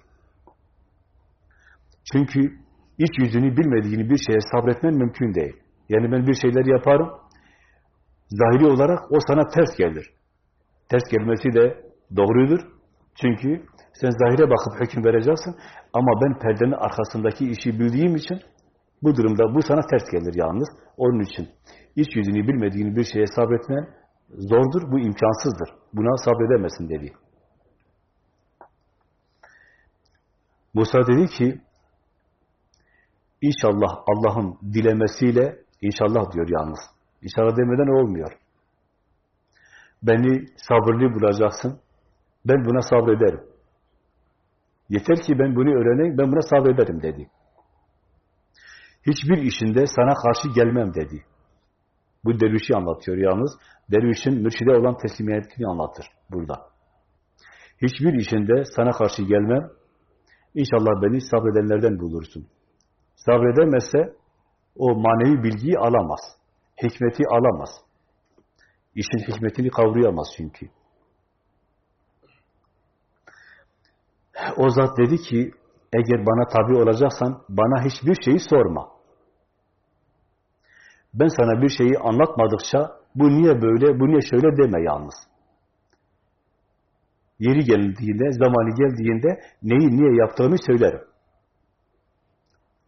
Çünkü iç yüzünü bilmediğini bir şeye sabretmen mümkün değil. Yani ben bir şeyler yaparım, zahiri olarak o sana ters gelir. Ters gelmesi de doğrudur. Çünkü sen zahire bakıp hüküm vereceksin ama ben perdenin arkasındaki işi bildiğim için bu durumda bu sana ters gelir yalnız. Onun için iç yüzünü bilmediğini bir şeye sabretmen zordur, bu imkansızdır. Buna sabredemezsin dedi. Musa dedi ki İnşallah Allah'ın dilemesiyle inşallah diyor yalnız. İnşallah demeden olmuyor. Beni sabırlı bulacaksın. Ben buna sabrederim. Yeter ki ben bunu öğreneyim, ben buna sabrederim dedi. Hiçbir işinde sana karşı gelmem dedi. Bu dervişi anlatıyor yalnız. Dervişin mürşide olan teslimiyetini anlatır burada. Hiçbir işinde sana karşı gelmem. İnşallah beni sabredenlerden bulursun. Sabredemezse o manevi bilgiyi alamaz. Hikmeti alamaz. İşin hikmetini kavrayamaz çünkü. O zat dedi ki, eğer bana tabi olacaksan bana hiçbir şeyi sorma. Ben sana bir şeyi anlatmadıkça bu niye böyle, bu niye şöyle deme yalnız. Yeri geldiğinde, zamanı geldiğinde neyi niye yaptığını söylerim.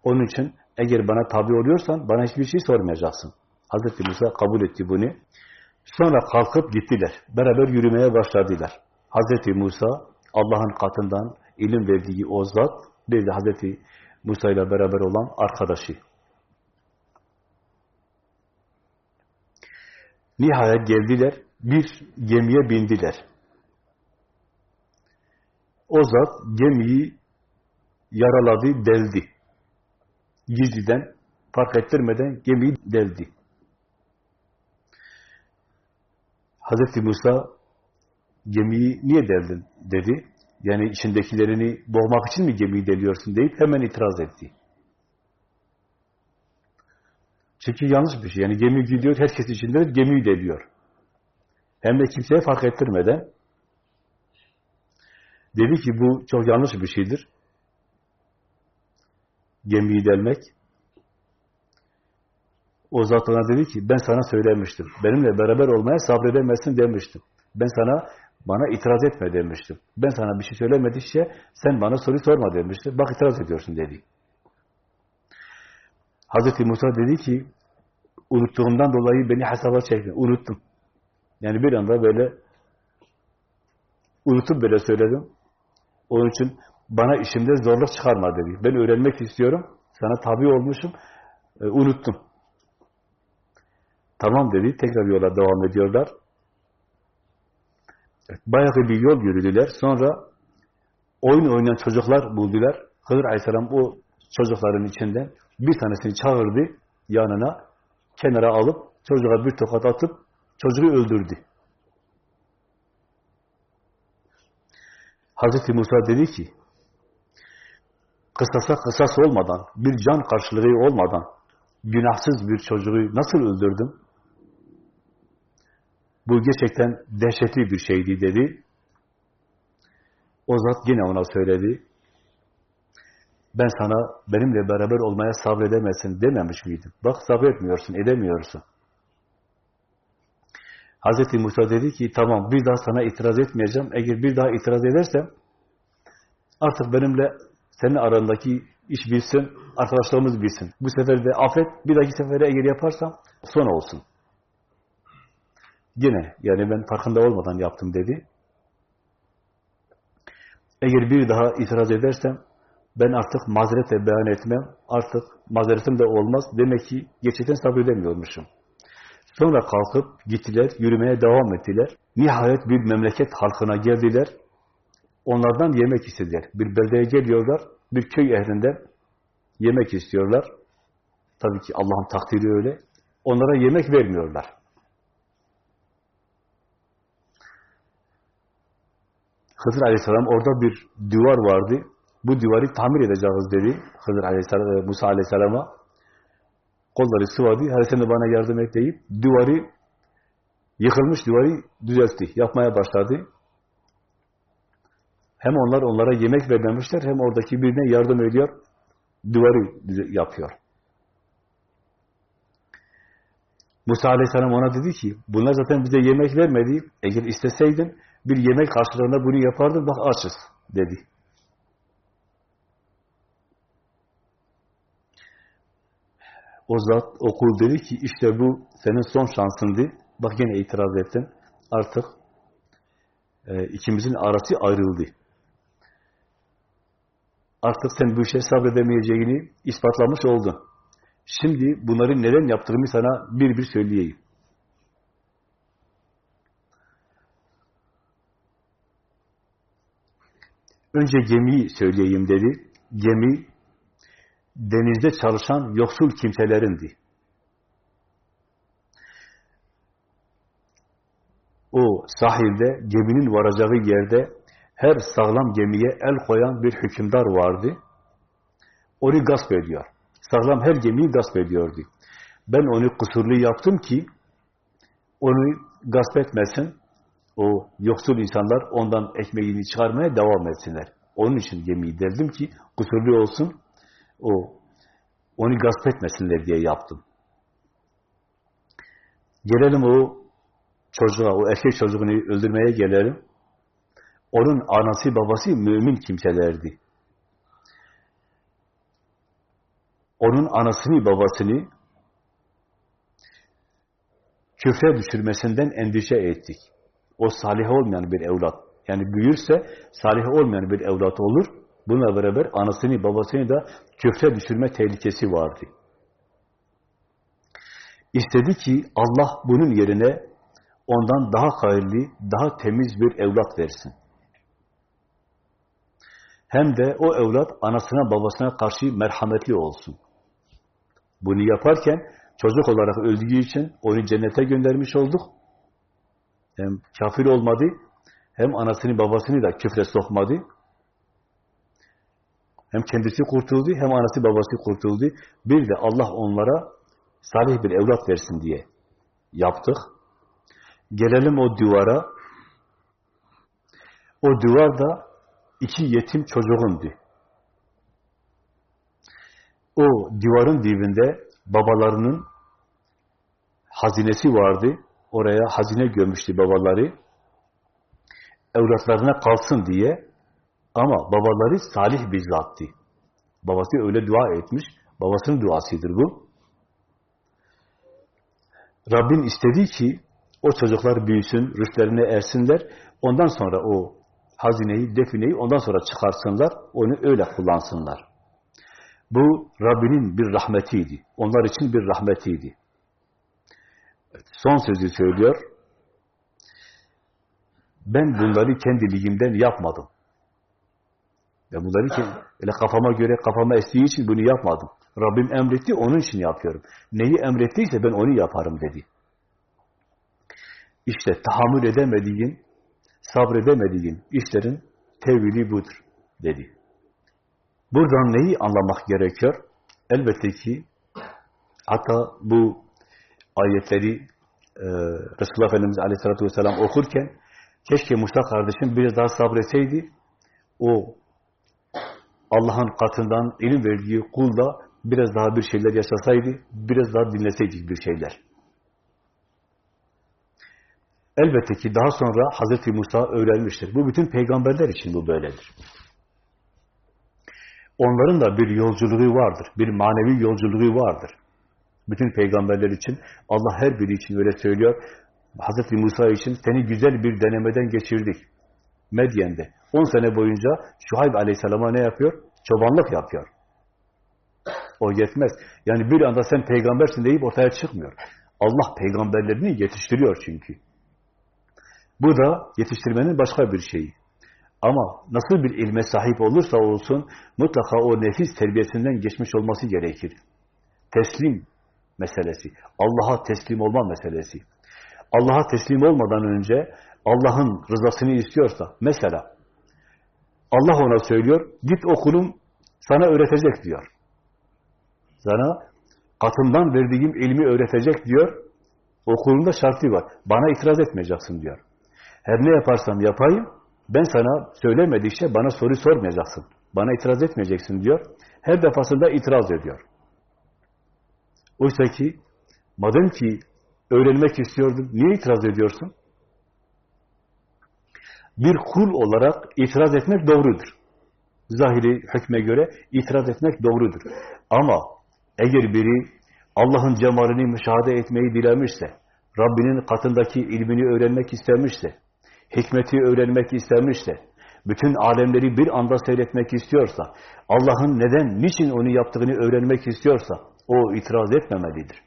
Onun için eğer bana tabi oluyorsan bana hiçbir şey sormayacaksın. Hazreti Musa kabul etti bunu. Sonra kalkıp gittiler. Beraber yürümeye başladılar. Hazreti Musa Allah'ın katından ilim verdiği o zat bir de Hazreti Musa ile beraber olan arkadaşı. Nihayet geldiler, bir gemiye bindiler. O zat gemiyi yaraladı, deldi gizliden, fark ettirmeden gemiyi deldi. Hazreti Musa gemiyi niye deldin dedi. Yani içindekilerini boğmak için mi gemiyi deliyorsun deyip hemen itiraz etti. Çünkü yanlış bir şey. Yani gemi gidiyor, herkes içinde gemiyi deliyor. Hem de kimseye fark ettirmeden dedi ki bu çok yanlış bir şeydir gemiyi delmek. O zat dedi ki ben sana söylemiştim. Benimle beraber olmaya sabredemezsin demiştim. Ben sana bana itiraz etme demiştim. Ben sana bir şey söylemedikçe sen bana soru sorma demiştim. Bak itiraz ediyorsun dedi. Hazreti Musa dedi ki unuttuğumdan dolayı beni hesaba çekme. Unuttum. Yani bir anda böyle unutup böyle söyledim. Onun için bana işimde zorluk çıkarma dedi. Ben öğrenmek istiyorum. Sana tabi olmuşum. E, unuttum. Tamam dedi. Tekrar yola devam ediyorlar. Bayağı bir yol yürüdüler. Sonra oyun oynayan çocuklar buldular. Hıdır Aleyhisselam o çocukların içinden bir tanesini çağırdı yanına. Kenara alıp çocuğa bir tokat atıp çocuğu öldürdü. Hazreti Musa dedi ki kısasa kısas olmadan, bir can karşılığı olmadan günahsız bir çocuğu nasıl öldürdüm? Bu gerçekten dehşetli bir şeydi dedi. O zat yine ona söyledi. Ben sana benimle beraber olmaya sabredemezsin dememiş miydim? Bak sabretmiyorsun, edemiyorsun. Hazreti Musa dedi ki tamam bir daha sana itiraz etmeyeceğim. Eğer bir daha itiraz edersem artık benimle senin arandaki iş bilsin, arkadaşlarımız bilsin. Bu sefer de affet, bir dahaki sefere eğer yaparsam son olsun. Yine yani ben farkında olmadan yaptım dedi. Eğer bir daha itiraz edersem ben artık mazerete beyan etmem, artık mazeretim de olmaz. Demek ki gerçekten sabredemiyormuşum. Sonra kalkıp gittiler, yürümeye devam ettiler. Nihayet bir memleket halkına geldiler. Onlardan yemek istediler. Bir beldeye geliyorlar, bir köy ehlinden yemek istiyorlar. Tabii ki Allah'ın takdiri öyle. Onlara yemek vermiyorlar. Hızır Aleyhisselam orada bir duvar vardı. Bu duvarı tamir edeceğiz dedi. Hızır Aleyhisselam, e, Musa Aleyhisselam'a kolları sıvadı. Hadi sen bana yardım et deyip duvarı yıkılmış duvarı düzeltti. Yapmaya başladı. Hem onlar onlara yemek vermemişler hem oradaki birine yardım ediyor. Duvarı yapıyor. Musa Aleyhisselam ona dedi ki bunlar zaten bize yemek vermedi. Eğer isteseydin bir yemek karşılığında bunu yapardın. Bak açız dedi. O zat okul dedi ki işte bu senin son şansındı. Bak yine itiraz ettin. Artık e, ikimizin arası ayrıldı. Artık sen bu işe sabredemeyeceğini ispatlamış oldun. Şimdi bunları neden yaptığımı sana bir bir söyleyeyim. Önce gemiyi söyleyeyim dedi. Gemi denizde çalışan yoksul kimselerindi. O sahilde, geminin varacağı yerde her sağlam gemiye el koyan bir hükümdar vardı. Onu gasp ediyor. Sağlam her gemiyi gasp ediyordu. Ben onu kusurlu yaptım ki onu gasp etmesin. O yoksul insanlar ondan ekmeğini çıkarmaya devam etsinler. Onun için gemiyi deldim ki kusurlu olsun o onu gasp etmesinler diye yaptım. Gelelim o çocuğa, o erkek çocuğunu öldürmeye gelelim. Onun anası babası mümin kimselerdi. Onun anasını babasını küfre düşürmesinden endişe ettik. O salih olmayan bir evlat. Yani büyürse salih olmayan bir evlat olur. Bununla beraber anasını babasını da köfte düşürme tehlikesi vardı. İstedi ki Allah bunun yerine ondan daha hayırlı, daha temiz bir evlat versin. Hem de o evlat anasına babasına karşı merhametli olsun. Bunu yaparken çocuk olarak öldüğü için onu cennete göndermiş olduk. Hem kafir olmadı, hem anasını babasını da küfre sokmadı. Hem kendisi kurtuldu, hem anası babası kurtuldu. Bir de Allah onlara salih bir evlat versin diye yaptık. Gelelim o duvara. O duvar da iki yetim çocuğundu. O duvarın dibinde babalarının hazinesi vardı. Oraya hazine gömmüştü babaları. Evlatlarına kalsın diye ama babaları salih bir zattı. Babası öyle dua etmiş. Babasının duasıdır bu. Rabbin istediği ki o çocuklar büyüsün, rüştlerine ersinler. Ondan sonra o hazineyi, defineyi ondan sonra çıkarsınlar. Onu öyle kullansınlar. Bu Rabbinin bir rahmetiydi. Onlar için bir rahmetiydi. Son sözü söylüyor. Ben bunları kendiliğimden yapmadım. Ben bunları ki öyle kafama göre, kafama estiği için bunu yapmadım. Rabbim emretti, onun için yapıyorum. Neyi emrettiyse ben onu yaparım dedi. İşte tahammül edemediğin, sabredemediğin işlerin tevhili budur dedi. Buradan neyi anlamak gerekiyor? Elbette ki Hatta bu ayetleri e, Resulullah Efendimiz Aleyhisselatü Vesselam okurken keşke Musa kardeşim biraz daha sabretseydi o Allah'ın katından ilim verdiği kulda biraz daha bir şeyler yaşasaydı, biraz daha dinleseydik bir şeyler. Elbette ki daha sonra Hazreti Musa öğrenmiştir. Bu bütün peygamberler için bu böyledir. Onların da bir yolculuğu vardır. Bir manevi yolculuğu vardır. Bütün peygamberler için Allah her biri için öyle söylüyor. Hazreti Musa için seni güzel bir denemeden geçirdik. Medyen'de. 10 sene boyunca Şuhayb Aleyhisselam'a ne yapıyor? Çobanlık yapıyor. O yetmez. Yani bir anda sen peygambersin deyip ortaya çıkmıyor. Allah peygamberlerini yetiştiriyor çünkü. Bu da yetiştirmenin başka bir şeyi. Ama nasıl bir ilme sahip olursa olsun mutlaka o nefis terbiyesinden geçmiş olması gerekir. Teslim meselesi. Allah'a teslim olma meselesi. Allah'a teslim olmadan önce Allah'ın rızasını istiyorsa mesela Allah ona söylüyor git okulum sana öğretecek diyor. Sana katından verdiğim ilmi öğretecek diyor. Okulunda şartı var. Bana itiraz etmeyeceksin diyor. Her ne yaparsam yapayım, ben sana söylemedikçe bana soru sormayacaksın. Bana itiraz etmeyeceksin diyor. Her defasında itiraz ediyor. Oysa ki, madem ki öğrenmek istiyordun, niye itiraz ediyorsun? Bir kul olarak itiraz etmek doğrudur. Zahiri hükme göre itiraz etmek doğrudur. Ama eğer biri Allah'ın cemalini müşahede etmeyi dilemişse, Rabbinin katındaki ilmini öğrenmek istemişse, hikmeti öğrenmek istemişse, bütün alemleri bir anda seyretmek istiyorsa, Allah'ın neden, niçin onu yaptığını öğrenmek istiyorsa, o itiraz etmemelidir.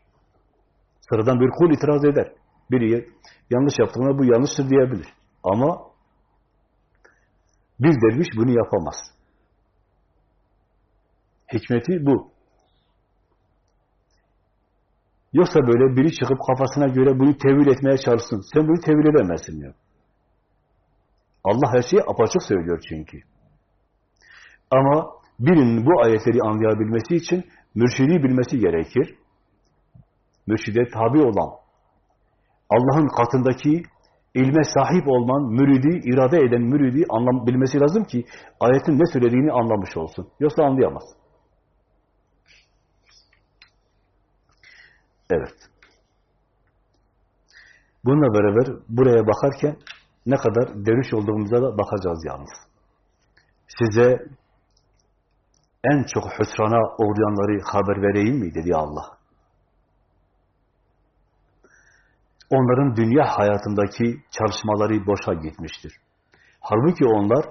Sıradan bir kul itiraz eder. Biri yanlış yaptığına bu yanlıştır diyebilir. Ama bir derviş bunu yapamaz. Hikmeti bu. Yoksa böyle biri çıkıp kafasına göre bunu tevil etmeye çalışsın. Sen bunu tevil edemezsin diyor. Allah her şeyi apaçık söylüyor çünkü. Ama birinin bu ayetleri anlayabilmesi için mürşidi bilmesi gerekir. Mürşide tabi olan, Allah'ın katındaki ilme sahip olan müridi, irade eden müridi anlam bilmesi lazım ki ayetin ne söylediğini anlamış olsun. Yoksa anlayamaz. Evet. Bununla beraber buraya bakarken ne kadar dönüş olduğumuza da bakacağız yalnız. Size en çok hüsrana uğrayanları haber vereyim mi dedi Allah. Onların dünya hayatındaki çalışmaları boşa gitmiştir. Halbuki onlar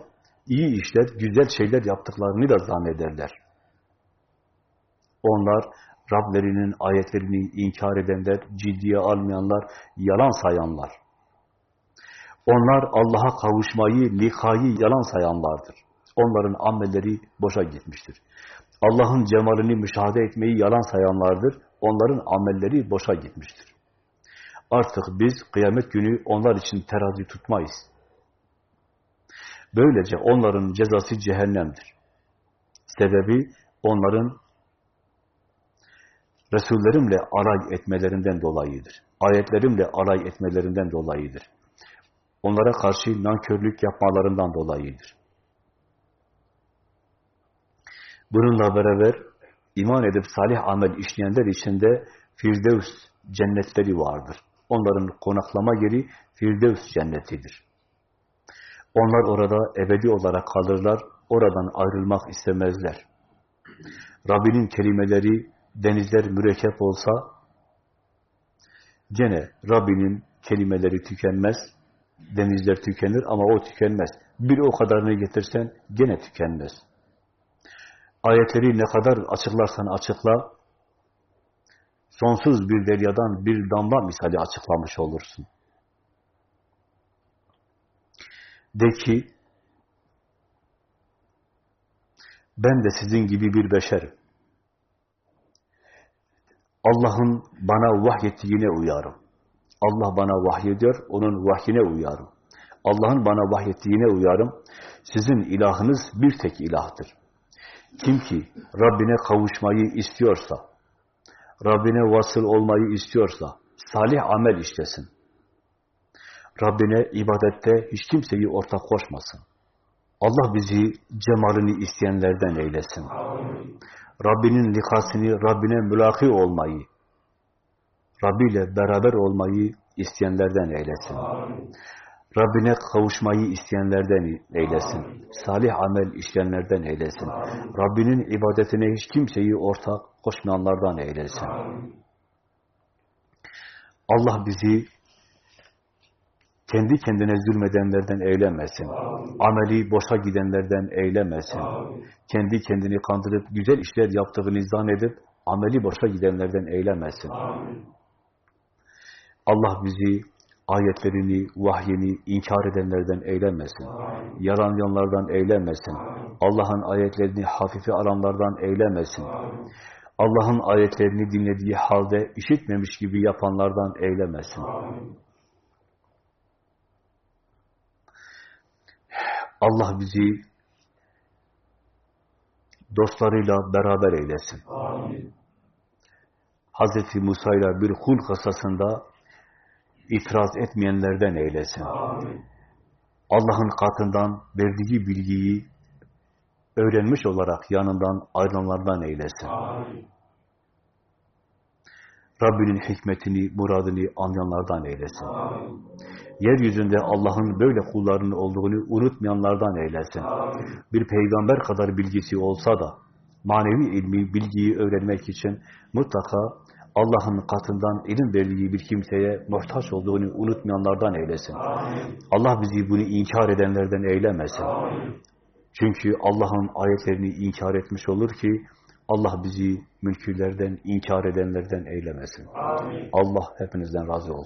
iyi işler, güzel şeyler yaptıklarını da zannederler. Onlar Rablerinin ayetlerini inkar edenler, ciddiye almayanlar, yalan sayanlar. Onlar Allah'a kavuşmayı, likayı yalan sayanlardır. Onların amelleri boşa gitmiştir. Allah'ın cemalini müşahede etmeyi yalan sayanlardır. Onların amelleri boşa gitmiştir. Artık biz kıyamet günü onlar için terazi tutmayız. Böylece onların cezası cehennemdir. Sebebi onların Resullerimle alay etmelerinden dolayıdır. Ayetlerimle alay etmelerinden dolayıdır. Onlara karşı nankörlük yapmalarından dolayıdır. Bununla beraber iman edip salih amel işleyenler içinde Firdevs cennetleri vardır. Onların konaklama yeri Firdevs cennetidir. Onlar orada ebedi olarak kalırlar, oradan ayrılmak istemezler. Rabbinin kelimeleri denizler mürekkep olsa gene Rabbinin kelimeleri tükenmez, denizler tükenir ama o tükenmez. Bir o kadarını getirsen gene tükenmez. Ayetleri ne kadar açıklarsan açıkla, sonsuz bir deryadan bir damla misali açıklamış olursun. De ki, ben de sizin gibi bir beşerim. Allah'ın bana vahyettiğine uyarım. Allah bana vahyediyor, onun vahyine uyarım. Allah'ın bana vahyettiğine uyarım. Sizin ilahınız bir tek ilahtır. Kim ki Rabbine kavuşmayı istiyorsa, Rabbine vasıl olmayı istiyorsa, salih amel işlesin. Rabbine ibadette hiç kimseyi ortak koşmasın. Allah bizi cemalini isteyenlerden eylesin. Rabbinin likasını, Rabbine mülaki olmayı, Rabbi ile beraber olmayı isteyenlerden eylesin. Rabbine kavuşmayı isteyenlerden eylesin. Salih amel işleyenlerden eylesin. Rabbinin ibadetine hiç kimseyi ortak koşmayanlardan eylesin. Allah bizi kendi kendine zulmedenlerden eylemesin. Ameli boşa gidenlerden eylemesin. Kendi kendini kandırıp güzel işler yaptığını zannedip ameli boşa gidenlerden eylemesin. Allah bizi ayetlerini, vahyini inkar edenlerden eylemesin. Yaranyanlardan eylemesin. Allah'ın ayetlerini hafife alanlardan eylemesin. Allah'ın ayetlerini dinlediği halde işitmemiş gibi yapanlardan eylemesin. Allah bizi dostlarıyla beraber eylesin. Amin. Hazreti Musa ile bir hul kasasında itiraz etmeyenlerden eylesin. Allah'ın katından verdiği bilgiyi öğrenmiş olarak yanından ayrılanlardan eylesin. Amin. Rabbinin hikmetini, muradını anlayanlardan eylesin. Amin. Yeryüzünde Allah'ın böyle kullarının olduğunu unutmayanlardan eylesin. Amin. Bir peygamber kadar bilgisi olsa da manevi ilmi, bilgiyi öğrenmek için mutlaka Allah'ın katından ilim verdiği bir kimseye muhtaç olduğunu unutmayanlardan eylesin. Amin. Allah bizi bunu inkar edenlerden eylemesin. Amin. Çünkü Allah'ın ayetlerini inkar etmiş olur ki Allah bizi mülkülerden, inkar edenlerden eylemesin. Amin. Allah hepinizden razı olsun.